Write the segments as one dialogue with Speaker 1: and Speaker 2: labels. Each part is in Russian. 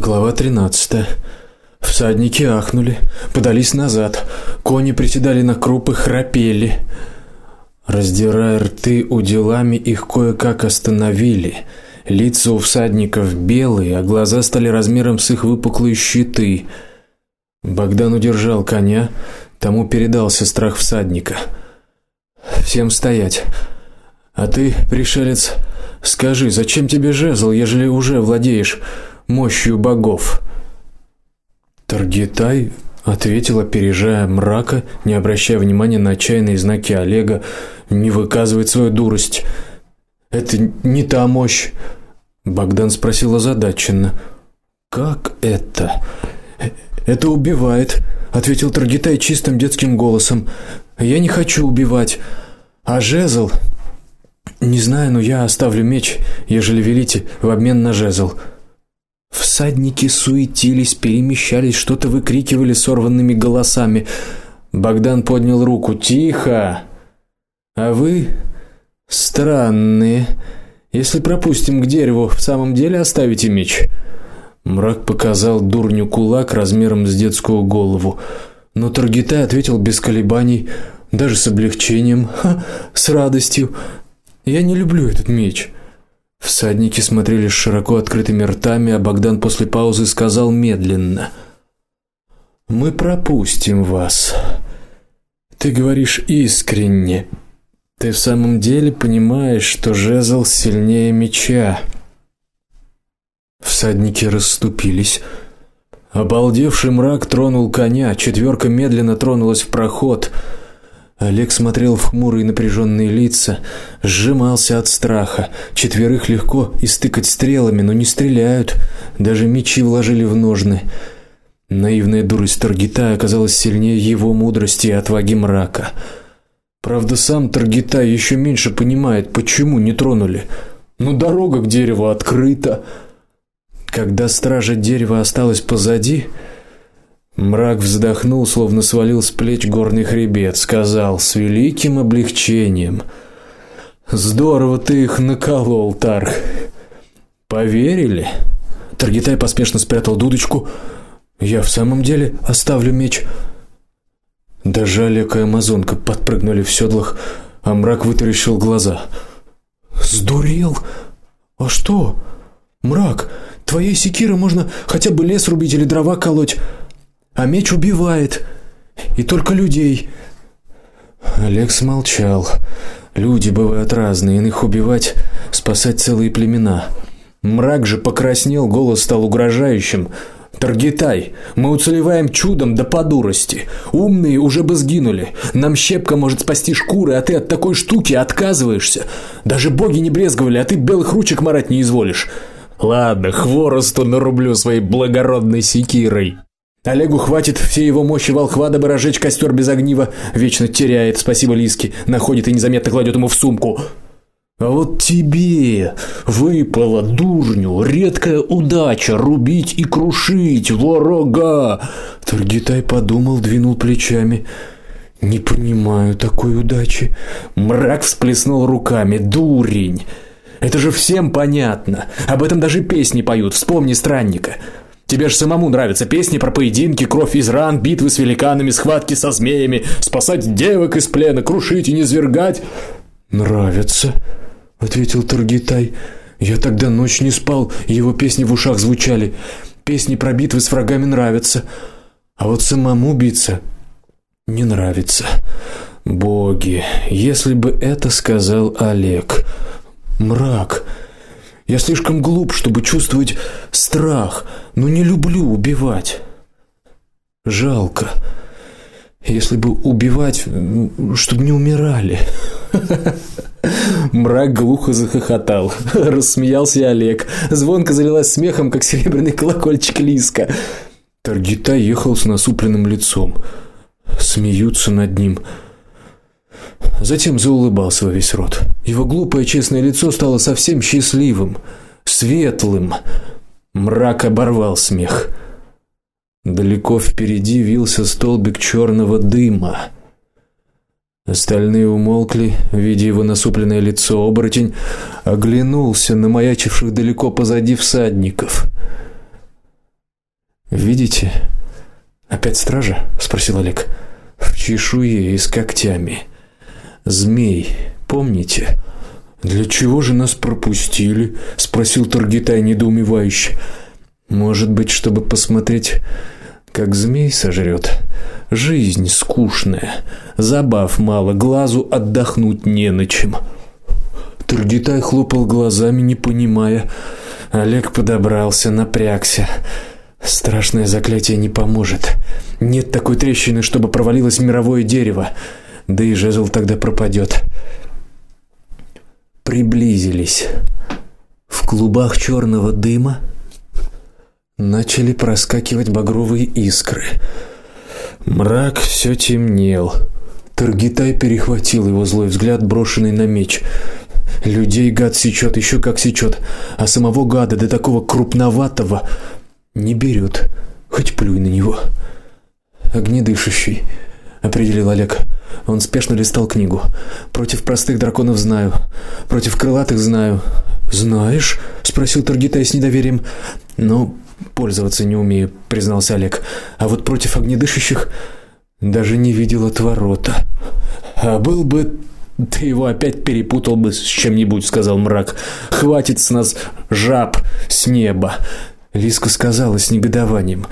Speaker 1: Глава 13. Всадники ахнули, подались назад. Кони приседали на круп и храпели. Раздирая рты уделами, их кое-как остановили. Лица у всадников белые, а глаза стали размером с их выпуклые щиты. Богдан удержал коня, тому передался страх всадника. Всем стоять. А ты, пришелец, скажи, зачем тебе жезл, ежели уже владеешь мощью богов? Таргитай ответил, опережая мрака, не обращая внимания на отчаянные знаки Олега, не выказывает свою дурость. Это не та мощь. Богдан спросил озадаченно: "Как это?" "Это убивает", ответил Таргитай чистым детским голосом. "Я не хочу убивать, а жезл не знаю, но я оставлю меч, ежели велите, в обмен на жезл. Всадники суетились, перемещались, что-то выкрикивали сорванными голосами. Богдан поднял руку: "Тихо! А вы странные. Если пропустим к дереву, в самом деле оставите меч?" Мрак показал дурню кулак размером с детскую голову, но Таргитай ответил без колебаний, даже с облегчением, с радостью: "Я не люблю этот меч. Всадники смотрели широко открытыми ртами, а Богдан после паузы сказал медленно: "Мы пропустим вас. Ты говоришь искренне. Ты в самом деле понимаешь, что жезл сильнее меча?" Всадники расступились. Обалдевший мрак тронул коня, четверка медленно тронулась в проход. Олег смотрел в хмурые напряженные лица, сжимался от страха. Четверых легко истыкать стрелами, но не стреляют, даже мечи вложили в ножны. Наивная дурость Таргита оказалась сильнее его мудрости и отваги мрака. Правда, сам Таргита еще меньше понимает, почему не тронули. Но ну, дорога к дереву открыта. Когда стража дерева осталась позади, Мрак вздохнул, словно свалил с плеч горный хребет, сказал с великим облегчением: "Здорово ты их наколол, Тарх. Поверили?" Таргитай поспешно спрятал дудочку. "Я в самом деле оставлю меч". Даже Олег амазонка подпрыгнули в седлах, а мрак вытаращил глаза. "Сдурел? А что? Мрак, твоей секирой можно хотя бы лес рубить или дрова колоть" а меч убивает. И только людей. Олег смолчал. Люди бывают разные, иных убивать, спасать целые племена. Мрак же покраснел, голос стал угрожающим. Таргитай, мы уцелеваем чудом да по дурости. Умные уже бы сгинули. Нам щепка может спасти шкуры, а ты от такой штуки отказываешься. Даже боги не брезговали, а ты белых ручек марать не изволишь. Ладно, хворосту нарублю своей благородной секирой. Олегу хватит всей его мощи волхва, дабы разжечь костер без огнива. Вечно теряет, спасибо Лиске, находит и незаметно кладет ему в сумку. А вот тебе выпала дурню редкая удача рубить и крушить ворога. Таргитай подумал, двинул плечами. Не понимаю такой удачи. Мрак всплеснул руками. Дурень. Это же всем понятно. Об этом даже песни поют. Вспомни странника. Тебе же самому нравятся песни про поединки, кровь из ран, битвы с великанами, схватки со змеями, спасать девок из плена, крушить и низвергать. Нравится, ответил Таргитай. Я тогда ночь не спал, его песни в ушах звучали. Песни про битвы с врагами нравятся, а вот самому биться не нравится. Боги, если бы это сказал Олег. Мрак. Я слишком глуп, чтобы чувствовать страх, но не люблю убивать. Жалко. Если бы убивать, чтобы не умирали. Мрак глухо захохотал. Рассмеялся Олег. Звонко залилась смехом, как серебряный колокольчик Лиска. Таргита ехал с насупленным лицом. Смеются над ним. Затем заулыбался во весь рот. Его глупое честное лицо стало совсем счастливым, светлым. Мрак оборвал смех. Далеко впереди вился столбик черного дыма. Остальные умолкли, видя его насупленное лицо. Оборотень оглянулся на маячивших далеко позади всадников. Видите? Опять стража? спросил Олег. В чешуе и с когтями. Змей, помните? Для чего же нас пропустили? спросил Таргитай недоумевающе. Может быть, чтобы посмотреть, как змей сожрет. Жизнь скучная, забав мало, глазу отдохнуть не на чем. Таргитай хлопал глазами, не понимая. Олег подобрался, напрягся. Страшное заклятие не поможет. Нет такой трещины, чтобы провалилось мировое дерево. Да и жезл тогда пропадет. Приблизились. В клубах черного дыма начали проскакивать багровые искры. Мрак все темнел. Таргитай перехватил его злой взгляд, брошенный на меч. Людей гад сечет еще как сечет, а самого гада до такого крупноватого не берет. Хоть плюй на него. Огнедышащий, определил Олег. Он спешно листал книгу. Против простых драконов знаю, против крылатых знаю. Знаешь? спросил Таргитай с недоверием. Ну, пользоваться не умею, признался Олег. А вот против огнедышащих даже не видел отворота. А был бы ты его опять перепутал бы с чем-нибудь, сказал мрак. Хватит с нас жаб с неба. Лиска сказала с негодованием: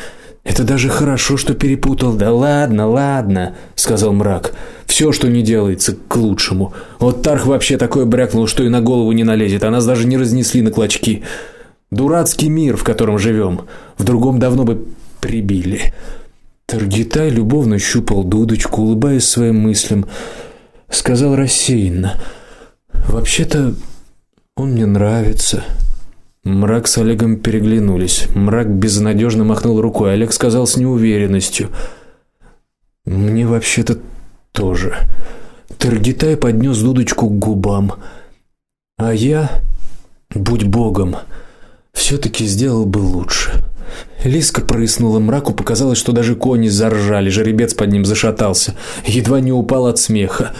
Speaker 1: "Это даже хорошо, что перепутал. Да ладно, ладно", сказал мрак. Все, что не делается, к лучшему. Вот Тарх вообще такое брякнул, что и на голову не налезет, а нас даже не разнесли на клочки. Дурацкий мир, в котором живем. В другом давно бы прибили. Таргитай любовно щупал дудочку, улыбаясь своим мыслям, сказал рассеянно: "Вообще-то он мне нравится". Мрак с Олегом переглянулись. Мрак безнадежно махнул рукой. Олег сказал с неуверенностью: "Мне вообще-то тоже". Таргитай поднес дудочку к губам. А я, будь богом, все таки сделал бы лучше. Лиска прыснула, мраку показалось, что даже кони заржали, жеребец под ним зашатался, едва не упал от смеха.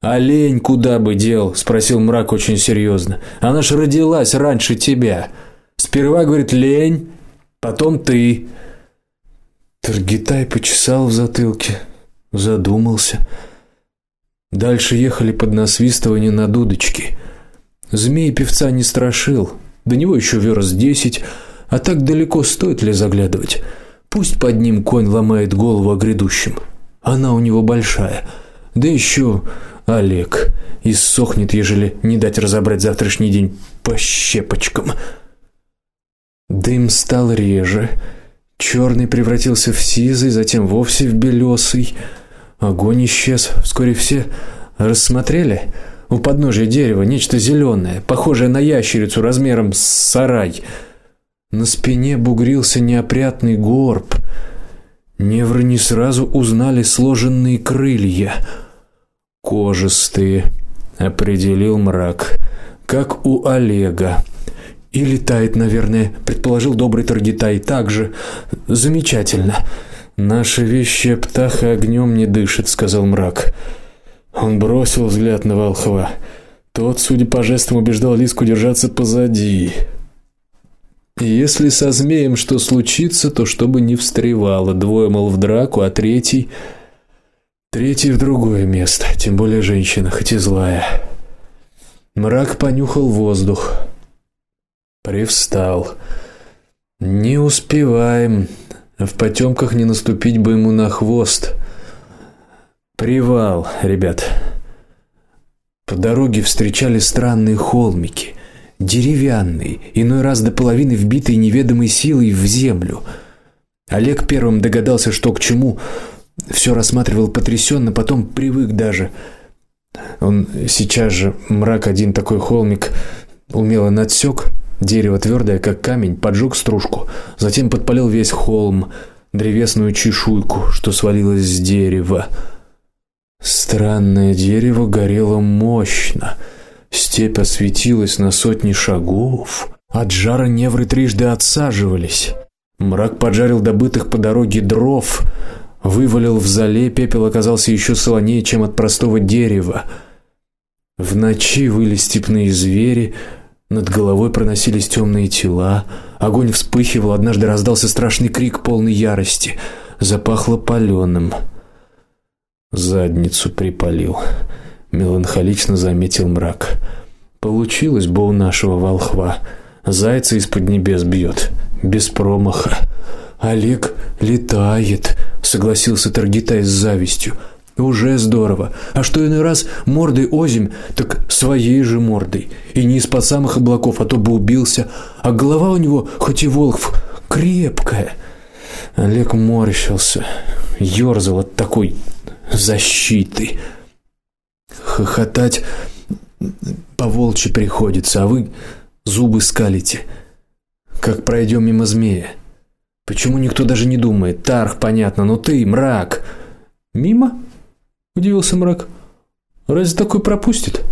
Speaker 1: Олень куда бы дел, спросил мрак очень серьезно. Она ж родилась раньше тебя. Сперва говорит лень, потом ты. Таргитай почесал в затылке, задумался. Дальше ехали под насвистывание на дудочке. Змей певца не страшил. До него еще верст десять, а так далеко стоит ли заглядывать? Пусть под ним конь ломает голову о грядущем. Она у него большая. Да еще Олег иссохнет, ежели не дать разобрать завтрашний день по щепочкам. Дым стал реже, черный превратился в сизый, затем вовсе в белесый. Огонь исчез. Вскоре все рассмотрели у подножия дерева нечто зеленое, похожее на ящерицу размером с сарай. На спине бугрился неопрятный горб. Невры не сразу узнали сложенные крылья кожистые, определил мрак, как у Олега. И летает, наверное, предположил добрый Таргитай также. Замечательно. Наша вещая птаха огнем не дышит, сказал мрак. Он бросил взгляд на волхва. Тот, судя по жестам, убеждал Лиску держаться позади. Если со змеем что случится, то чтобы не встревало. Двое мол в драку, а третий Третий в другое место, тем более женщина, хоть и злая. Мрак понюхал воздух. Привстал. Не успеваем. В потемках не наступить бы ему на хвост. Привал, ребят. По дороге встречали странные холмики, деревянные, иной раз до половины вбитые неведомой силой в землю. Олег первым догадался, что к чему все рассматривал потрясенно, потом привык даже. Он сейчас же мрак один такой холмик умело надсек, дерево твердое, как камень, поджег стружку, затем подпалил весь холм, древесную чешуйку, что свалилась с дерева. Странное дерево горело мощно. Степь осветилась на сотни шагов. От жара невры трижды отсаживались. Мрак поджарил добытых по дороге дров, вывалил в зале, пепел оказался еще солонее, чем от простого дерева. В ночи выли степные звери, Над головой проносились темные тела, огонь вспыхивал, однажды раздался страшный крик полный ярости. Запахло палёным. Задницу припалил, меланхолично заметил мрак. Получилось бы у нашего волхва. Зайца из-под небес бьет, без промаха. Олег летает, согласился Таргитай с завистью. Уже здорово. А что иной раз мордой озим, так своей же мордой. И не из-под самых облаков, а то бы убился. А голова у него, хоть и волк, крепкая. Олег морщился, ёрзал от такой защиты. Хохотать по волчьи приходится, а вы зубы скалите. Как пройдем мимо змея. Почему никто даже не думает? Тарх, понятно, но ты, мрак. Мимо? удивился мрак. Разве такой пропустит?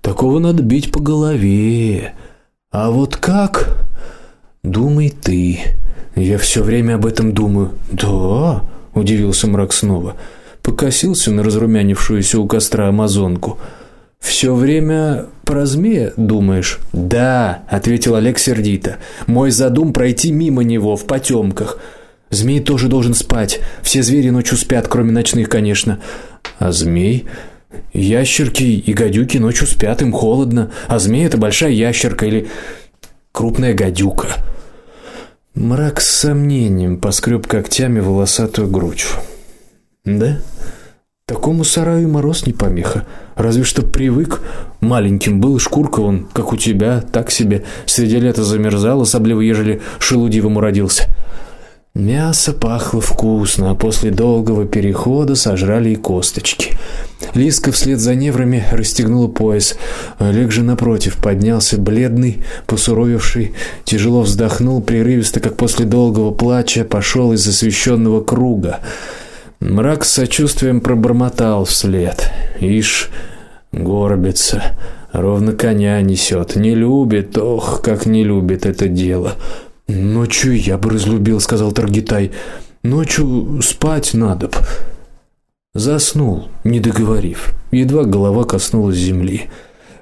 Speaker 1: Такого надо бить по голове. А вот как? Думай ты. Я все время об этом думаю. Да, удивился мрак снова. Покосился на разрумянившуюся у костра амазонку. Все время про змея думаешь? Да, ответил Олег сердито. Мой задум пройти мимо него в потемках. Змей тоже должен спать. Все звери ночью спят, кроме ночных, конечно. А змей Ящерки и гадюки ночью спят, им холодно, а змей это большая ящерка или крупная гадюка. Мрак с сомнением поскреб когтями волосатую грудь. Да? Такому сараю мороз не помеха. Разве что привык. Маленьким был, шкурка он, как у тебя, так себе. Среди лета замерзал, особливо ежели шелудивым родился. Мясо пахло вкусно, а после долгого перехода сожрали и косточки. Лиска вслед за неврами расстегнула пояс. Олег же напротив поднялся бледный, посуровевший, тяжело вздохнул прерывисто, как после долгого плача, пошел из освещенного круга. Мрак с сочувствием пробормотал вслед: "Ишь, горбится, ровно коня несет, не любит, ох, как не любит это дело". "Ночью я бы разлюбил", сказал Таргитай. "Ночью спать надо б". Заснул, не договорив. Едва голова коснулась земли.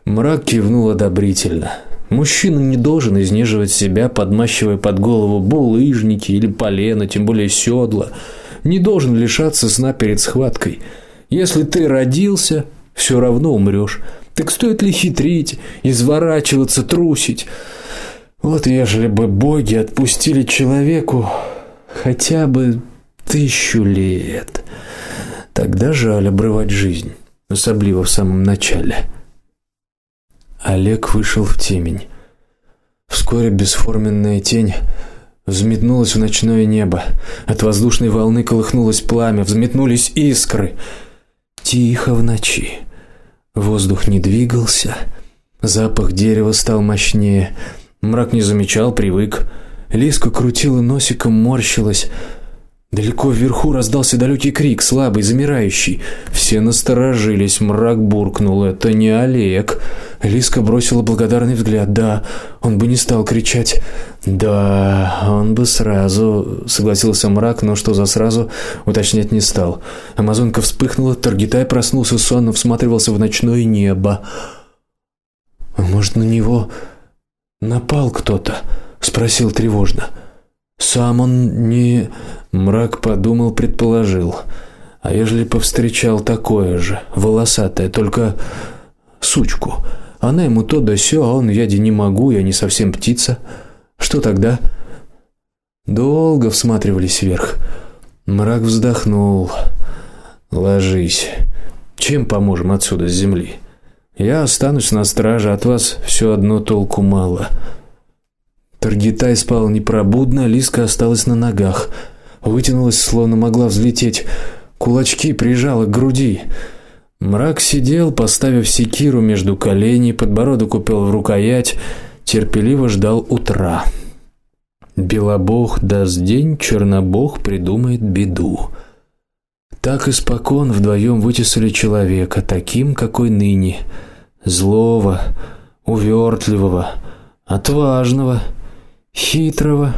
Speaker 1: Мрак кивнул одобрительно. Мужчина не должен изнеживать себя, подмащивая под голову булыжники или полено, тем более седла не должен лишаться сна перед схваткой. Если ты родился, все равно умрешь. Так стоит ли хитрить, изворачиваться, трусить? Вот ежели бы боги отпустили человеку хотя бы тысячу лет, тогда жаль обрывать жизнь, особенно в самом начале. Олег вышел в темень. Вскоре бесформенная тень взметнулось в ночное небо. От воздушной волны колыхнулось пламя, взметнулись искры. Тихо в ночи. Воздух не двигался, запах дерева стал мощнее. Мрак не замечал, привык. Лиска крутила носиком, морщилась. Далеко вверху раздался далекий крик, слабый, замирающий. Все насторожились, мрак буркнул: "Это не Олег". Лиска бросила благодарный взгляд. Да, он бы не стал кричать. Да, он бы сразу, согласился мрак, но что за сразу, уточнять не стал. Амазонка вспыхнула, Таргитай проснулся сонно, всматривался в ночное небо. А может, на него напал кто-то? спросил тревожно. Сам он не мрак подумал, предположил. А ежели повстречал такое же, волосатое, только сучку. Она ему то да сё, а он я не могу, я не совсем птица. Что тогда? Долго всматривались вверх. Мрак вздохнул. Ложись. Чем поможем отсюда с земли? Я останусь на страже, от вас все одно толку мало. Таргитай спал непробудно, Лиска осталась на ногах, вытянулась, словно могла взлететь, кулачки прижала к груди. Мрак сидел, поставив секиру между коленей, подбородок упел в рукоять, терпеливо ждал утра. Белобог даст день, чернобог придумает беду. Так испокон вдвоем вытесали человека таким, какой ныне, злого, увертливого, отважного, хитрого,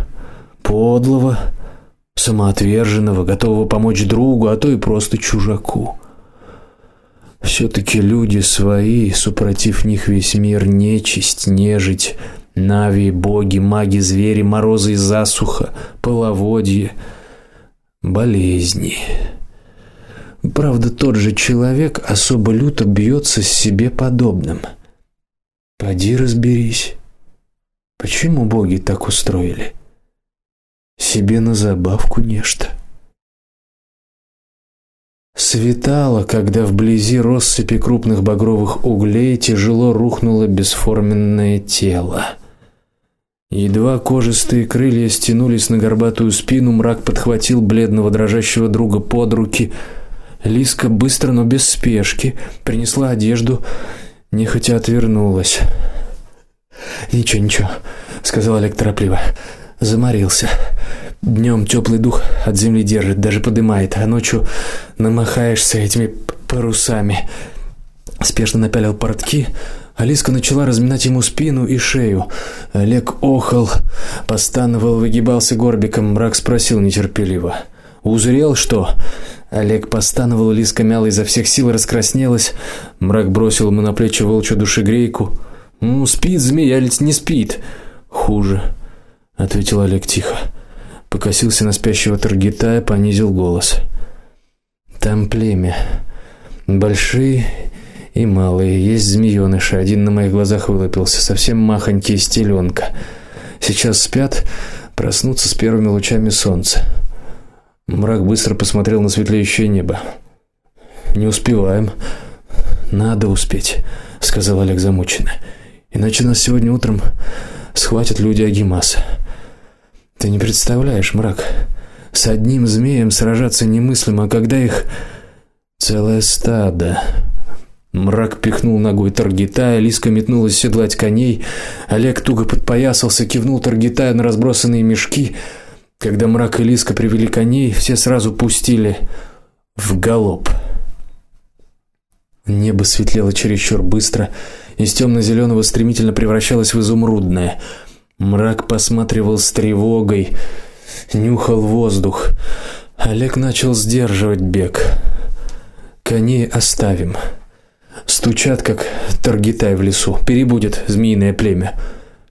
Speaker 1: подлого, самоотверженного, готового помочь другу, а то и просто чужаку. все таки люди свои, супротив них весь мир нечисть, нежить, нави, боги, маги, звери, морозы и засуха, половодье, болезни. Правда, тот же человек особо люто бьется с себе подобным. Поди разберись. Почему боги так устроили? Себе на забавку нечто. Светало, когда вблизи россыпи крупных багровых углей тяжело рухнуло бесформенное тело. Едва кожистые крылья стянулись на горбатую спину, мрак подхватил бледного дрожащего друга под руки. Лиска быстро, но без спешки принесла одежду, нехотя отвернулась. Ничего, ничего, сказал Олег торопливо. Заморился. Днем теплый дух от земли держит, даже подымает, а ночью намахаешься этими парусами. Спешно напялил портки. Алиска начала разминать ему спину и шею. Олег охал, постановал, выгибался горбиком. Мрак спросил нетерпеливо: "Узрел что?" Олег постановал, Лиска мяла изо всех сил, раскраснелась. Мрак бросил ему на плечи волчью душегрейку. "Ну, спит змея, или не спит?" "Хуже", ответил Олег тихо покосился на спящего Таргита и понизил голос. Там племя. Большие и малые, есть змеёныши, один на моих глазах вылупился, совсем махонький стеленка. Сейчас спят, проснутся с первыми лучами солнца. Мрак быстро посмотрел на светлеющее небо. Не успеваем. Надо успеть, сказал Олег замученно. Иначе нас сегодня утром схватят люди Агимаса. Ты не представляешь, мрак. С одним змеем сражаться немыслимо, а когда их целое стадо. Мрак пихнул ногой Таргитая, Лиска метнулась седлать коней. Олег туго подпоясался, кивнул Таргитая на разбросанные мешки. Когда Мрак и Лиска привели коней, все сразу пустили в галоп. Небо светлело чересчур быстро, из темно зеленого стремительно превращалось в изумрудное. Мрак посматривал с тревогой, нюхал воздух. Олег начал сдерживать бег. Коней оставим. Стучат как таргитай в лесу. Перебудет змеиное племя.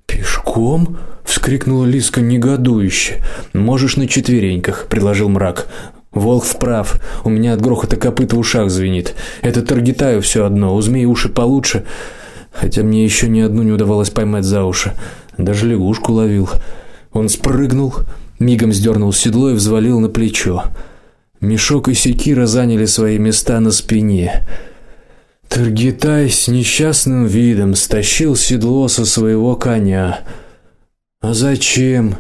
Speaker 1: Пешком? вскрикнула Лиска негодующе. Можешь на четвереньках, предложил мрак. Волк вправ. У меня от грохота копыт в ушах звенит. Это таргитаю все одно, у змеи уши получше, хотя мне еще ни одну не удавалось поймать за уши даже лягушку ловил. Он спрыгнул, мигом сдернул седло и взвалил на плечо. Мешок и секира заняли свои места на спине. Таргитай с несчастным видом стащил седло со своего коня. А зачем?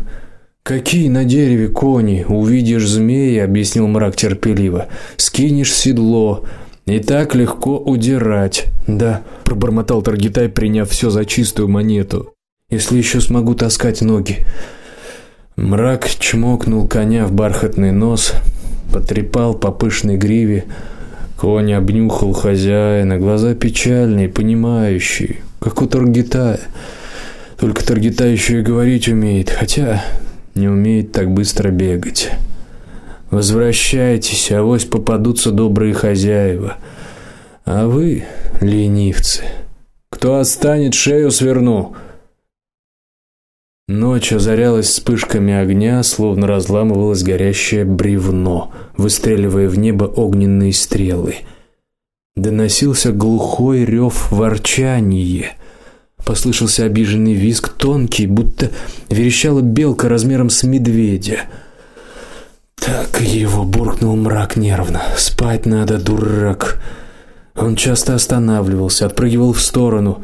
Speaker 1: Какие на дереве кони? Увидишь змея, объяснил мрак терпеливо. Скинешь седло, и так легко удирать. Да, пробормотал Таргитай, приняв все за чистую монету если еще смогу таскать ноги. Мрак чмокнул коня в бархатный нос, потрепал по пышной гриве. Конь обнюхал хозяина, глаза печальные, понимающие, как у Таргитая. Только Таргитай еще и говорить умеет, хотя не умеет так быстро бегать. Возвращайтесь, авось попадутся добрые хозяева. А вы, ленивцы, кто останет, шею сверну. Ночь озарялась вспышками огня, словно разламывалось горящее бревно, выстреливая в небо огненные стрелы. Доносился глухой рев ворчания. Послышался обиженный визг, тонкий, будто верещала белка размером с медведя. Так его буркнул мрак нервно. Спать надо, дурак. Он часто останавливался, отпрыгивал в сторону,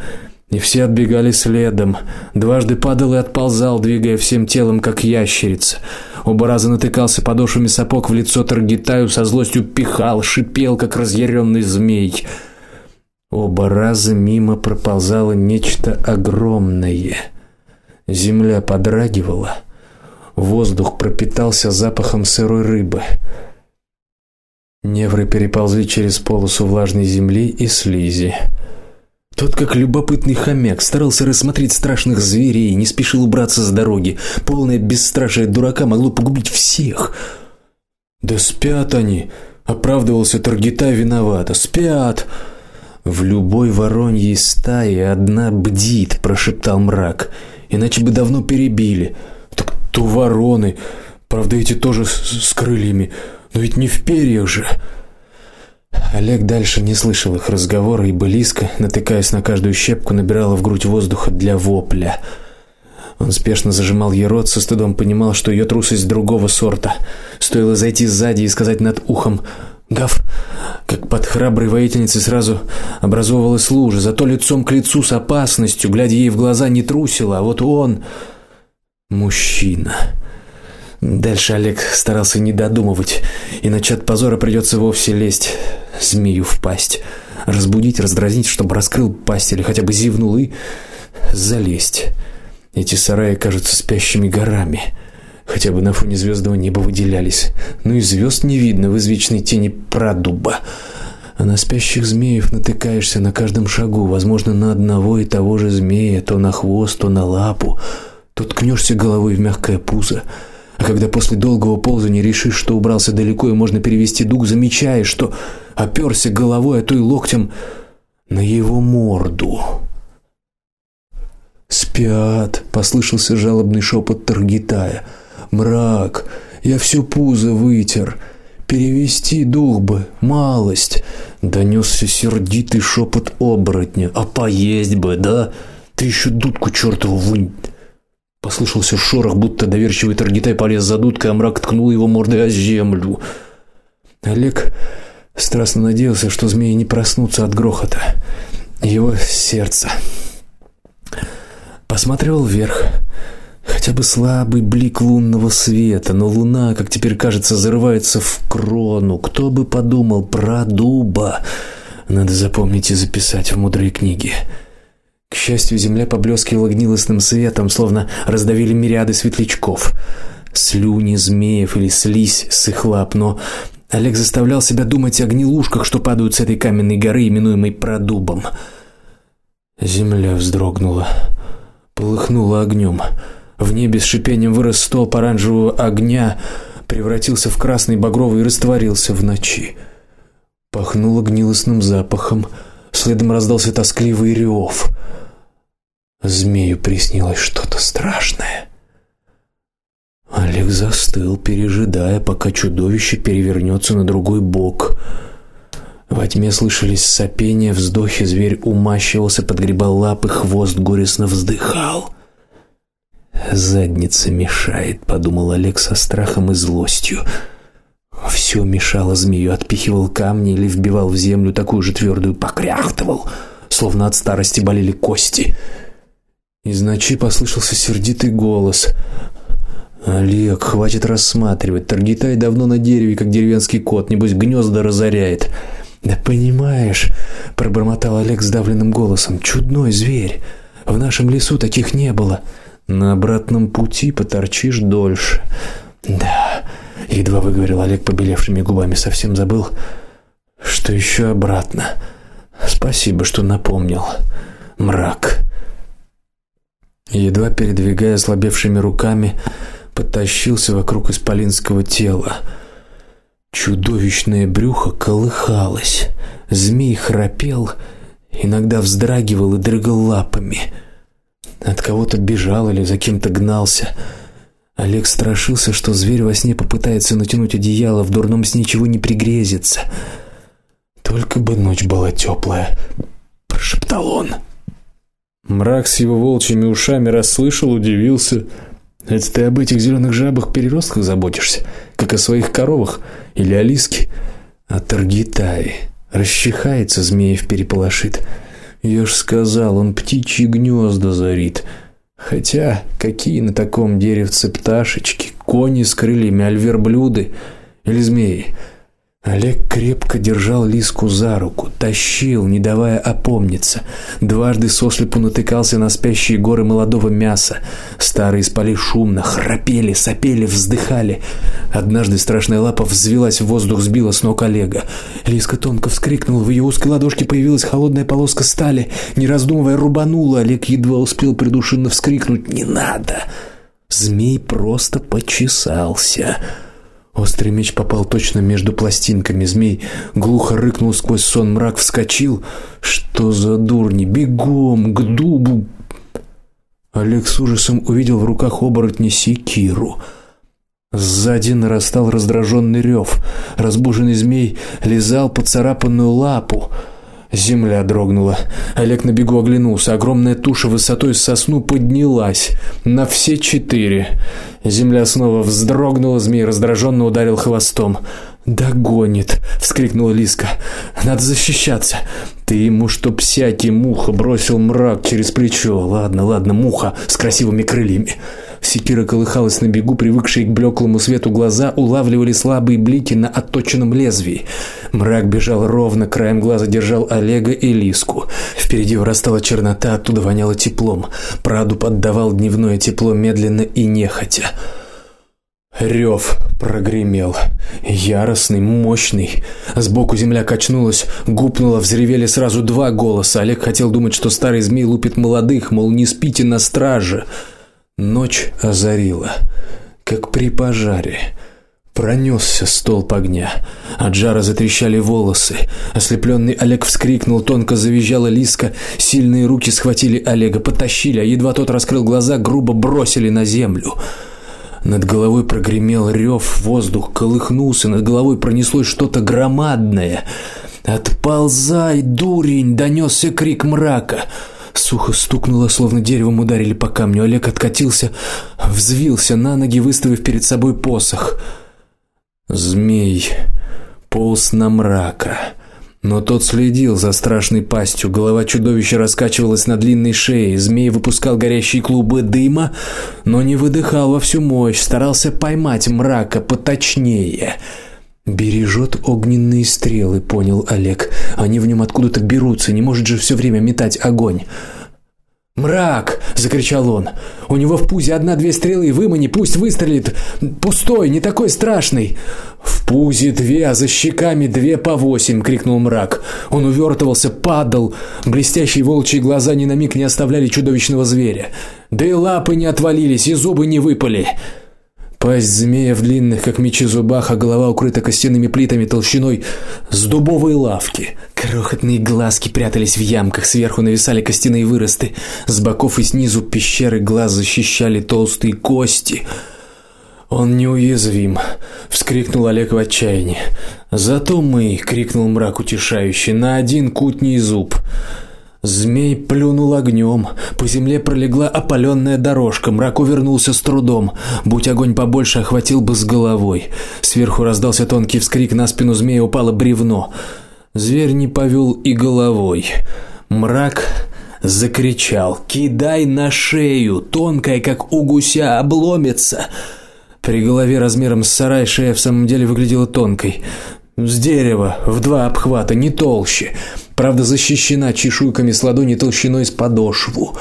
Speaker 1: и все отбегали следом. Дважды падал и отползал, двигая всем телом как ящерица. Оба раза натыкался подошвами сапог в лицо Таргитаю, со злостью пихал, шипел как разъяренный змей. Оба раза мимо проползало нечто огромное. Земля подрагивала, воздух пропитался запахом сырой рыбы. Невры переползли через полосу влажной земли и слизи. Тот, как любопытный хомяк, старался рассмотреть страшных зверей, не спешил убраться с дороги. Полное бесстрашие дурака могло погубить всех. Да спят они, оправдывался Таргита виновато. Спят. В любой вороньей стае одна бдит, прошептал мрак. Иначе бы давно перебили. То вороны, правда эти тоже с, с крыльями, но ведь не в перьях же. Олег дальше не слышал их разговора и близко, натыкаясь на каждую щепку, набирала в грудь воздуха для вопля. Он спешно зажимал ей рот, со стыдом понимал, что ее трусость другого сорта. Стоило зайти сзади и сказать над ухом: "Гав", как под храброй воительницей сразу образовывалась лужа, зато лицом к лицу с опасностью, глядя ей в глаза, не трусила, а вот он мужчина. Дальше Олег старался не додумывать, иначе от позора придется вовсе лезть змею в пасть, разбудить, раздразнить, чтобы раскрыл пасть или хотя бы зевнул и залезть. Эти сараи кажутся спящими горами, хотя бы на фоне звездного неба выделялись. Ну и звезд не видно в извечной тени прадуба. А на спящих змеев натыкаешься на каждом шагу, возможно, на одного и того же змея, то на хвост, то на лапу. Тут ткнешься головой в мягкое пузо. А когда после долгого ползания решишь, что убрался далеко и можно перевести дух, замечаешь, что оперся головой, а то и локтем на его морду. Спят, послышался жалобный шепот Таргитая. Мрак, я всё пузо вытер. Перевести дух бы, малость. Донесся сердитый шепот оборотня. А поесть бы, да? Ты еще дудку чёртову вынь. Послышался шорох, будто доверчивый Таргитай полез за дудкой, а мрак ткнул его мордой о землю. Олег страстно надеялся, что змеи не проснутся от грохота. Его сердце посмотрел вверх. Хотя бы слабый блик лунного света, но луна, как теперь кажется, зарывается в крону. Кто бы подумал про дуба. Надо запомнить и записать в мудрые книги. Счастью, земля поблескивала гнилостным светом, словно раздавили мириады светлячков. Слюни змеев или слизь с их лап, но Олег заставлял себя думать о гнилушках, что падают с этой каменной горы, именуемой Продубом. Земля вздрогнула полыхнуло огнем. В небе с шипением вырос столб оранжевого огня, превратился в красный багровый и растворился в ночи. Пахнуло гнилостным запахом, следом раздался тоскливый рев. Змею приснилось что-то страшное. Олег застыл, пережидая, пока чудовище перевернется на другой бок. Во тьме слышались сопения, вздохи, зверь умащивался, подгребал лапы, хвост горестно вздыхал. Задница мешает, подумал Олег со страхом и злостью. Все мешало змею, отпихивал камни или вбивал в землю такую же твердую, покряхтывал, словно от старости болели кости. Из ночи послышался сердитый голос. Олег, хватит рассматривать. Таргитай давно на дереве, как деревенский кот, небось гнезда разоряет. Да понимаешь, пробормотал Олег сдавленным голосом. Чудной зверь. В нашем лесу таких не было. На обратном пути поторчишь дольше. Да, едва выговорил Олег побелевшими губами, совсем забыл, что еще обратно. Спасибо, что напомнил. Мрак. Едва передвигая ослабевшими руками, потащился вокруг исполинского тела. Чудовищное брюхо колыхалось. Змей храпел, иногда вздрагивал и дрыгал лапами. От кого-то бежал или за кем-то гнался. Олег страшился, что зверь во сне попытается натянуть одеяло, в дурном сне ничего не пригрезится. Только бы ночь была теплая, прошептал он. Мрак с его волчьими ушами расслышал, удивился. Это ты об этих зеленых жабах переростках заботишься, как о своих коровах или о лиске? А Таргитай расчихается, змеев переполошит. Я ж сказал, он птичьи гнезда зарит. Хотя какие на таком деревце пташечки, кони с крыльями, аль верблюды или змеи? Олег крепко держал Лиску за руку, тащил, не давая опомниться. Дважды сослепу натыкался на спящие горы молодого мяса. Старые спали шумно, храпели, сопели, вздыхали. Однажды страшная лапа взвилась в воздух, сбила с ног Олега. Лиска тонко вскрикнула, в ее узкой ладошке появилась холодная полоска стали. Не раздумывая, рубанула. Олег едва успел придушенно вскрикнуть: "Не надо!" Змей просто почесался. Острый меч попал точно между пластинками. Змей глухо рыкнул сквозь сон, мрак вскочил. Что за дурни? Бегом к дубу. Олег с ужасом увидел в руках оборотня секиру. Сзади нарастал раздраженный рев. Разбуженный змей лизал поцарапанную лапу. Земля дрогнула. Олег на бегу оглянулся. Огромная туша высотой с сосну поднялась на все четыре. Земля снова вздрогнула, змей раздраженно ударил хвостом. "Догонит", вскрикнула Лиска. "Надо защищаться". Ты ему чтоб всякий муха бросил мрак через плечо. Ладно, ладно, муха с красивыми крыльями. Секира колыхалась на бегу, привыкшие к блеклому свету глаза улавливали слабые блики на отточенном лезвии. Мрак бежал ровно, краем глаза держал Олега и Лиску. Впереди вырастала чернота, оттуда воняло теплом. Праду поддавал дневное тепло медленно и нехотя. Рев прогремел, яростный, мощный. Сбоку земля качнулась, гупнула, взревели сразу два голоса. Олег хотел думать, что старый змей лупит молодых, мол, не спите на страже. Ночь озарила, как при пожаре. Пронесся столб огня. От жара затрещали волосы. Ослепленный Олег вскрикнул, тонко завизжала Лиска. Сильные руки схватили Олега, потащили, а едва тот раскрыл глаза, грубо бросили на землю. Над головой прогремел рев, воздух колыхнулся, над головой пронеслось что-то громадное. "Отползай, дурень!" донесся крик мрака. Сухо стукнуло, словно деревом ударили по камню. Олег откатился, взвился на ноги, выставив перед собой посох. Змей полз на мрака, но тот следил за страшной пастью. Голова чудовища раскачивалась на длинной шее. Змей выпускал горящие клубы дыма, но не выдыхал во всю мощь, старался поймать мрака поточнее. Бережет огненные стрелы, понял Олег. Они в нем откуда-то берутся, не может же все время метать огонь. Мрак, закричал он. У него в пузе одна-две стрелы, вымани, пусть выстрелит. Пустой, не такой страшный. В пузе две, а за щеками две по восемь, крикнул мрак. Он увертывался, падал. Блестящие волчьи глаза ни на миг не оставляли чудовищного зверя. Да и лапы не отвалились, и зубы не выпали. Пасть змея в длинных, как мечи, зубах, а голова укрыта костяными плитами толщиной с дубовой лавки. Крохотные глазки прятались в ямках, сверху нависали костяные выросты, с боков и снизу пещеры глаз защищали толстые кости. Он неуязвим, вскрикнул Олег в отчаянии. Зато мы, крикнул мрак утешающе, на один кутний зуб. Змей плюнул огнем, по земле пролегла опаленная дорожка. Мрак увернулся с трудом. Будь огонь побольше, охватил бы с головой. Сверху раздался тонкий вскрик, на спину змея упало бревно. Зверь не повел и головой. Мрак закричал: "Кидай на шею, тонкая, как у гуся, обломится". При голове размером с сарай шея в самом деле выглядела тонкой, с дерева, в два обхвата, не толще. Правда, защищена чешуйками с ладони толщиной с подошву.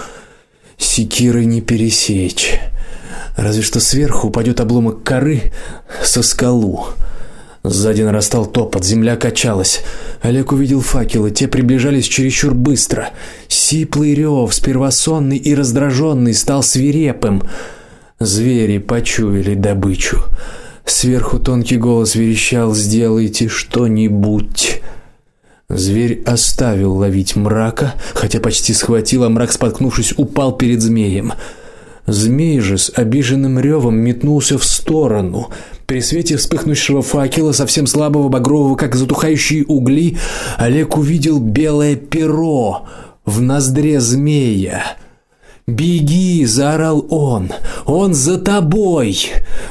Speaker 1: Секиры не пересечь. Разве что сверху упадет обломок коры со скалу. Сзади нарастал топот, земля качалась. Олег увидел факелы, те приближались чересчур быстро. Сиплый рев, сперва сонный и раздраженный, стал свирепым. Звери почуяли добычу. Сверху тонкий голос верещал: "Сделайте что-нибудь". Зверь оставил ловить мрака, хотя почти схватил, а мрак, споткнувшись, упал перед змеем. Змей же с обиженным ревом метнулся в сторону. При свете вспыхнувшего факела, совсем слабого багрового, как затухающие угли, Олег увидел белое перо в ноздре змея. "Беги!" заорал он. "Он за тобой!"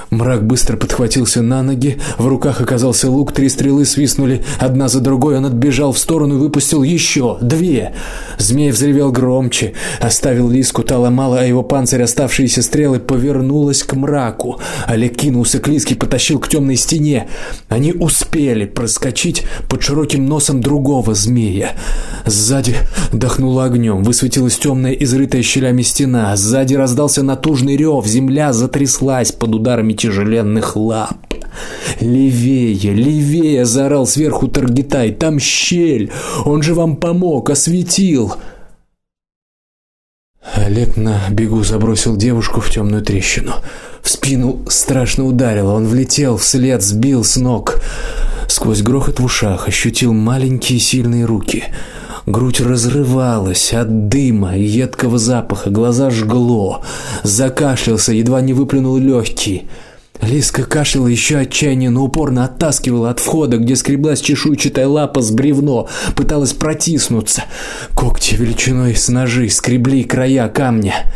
Speaker 1: Мрак быстро подхватился на ноги, в руках оказался лук, три стрелы свистнули одна за другой, он отбежал в сторону и выпустил еще две. Змей взревел громче, оставил лиску, та ломала, а его панцирь оставшиеся стрелы повернулась к мраку. Олег кинулся к лиске, потащил к темной стене. Они успели проскочить под широким носом другого змея. Сзади дохнуло огнем, высветилась темная изрытая щелями стена, сзади раздался натужный рев, земля затряслась под ударами тяжеленных лап. Левее, левее, заорал сверху Таргитай. Там щель. Он же вам помог, осветил. Олег на бегу забросил девушку в темную трещину. В спину страшно ударило, он влетел вслед, сбил с ног. Сквозь грохот в ушах ощутил маленькие сильные руки. Грудь разрывалась от дыма и едкого запаха, глаза жгло. Закашлялся, едва не выплюнул легкие. Лиска кашляла еще отчаяннее, но упорно оттаскивала от входа, где скреблась чешуйчатая лапа с бревно, пыталась протиснуться. Когти величиной с ножи скребли края камня.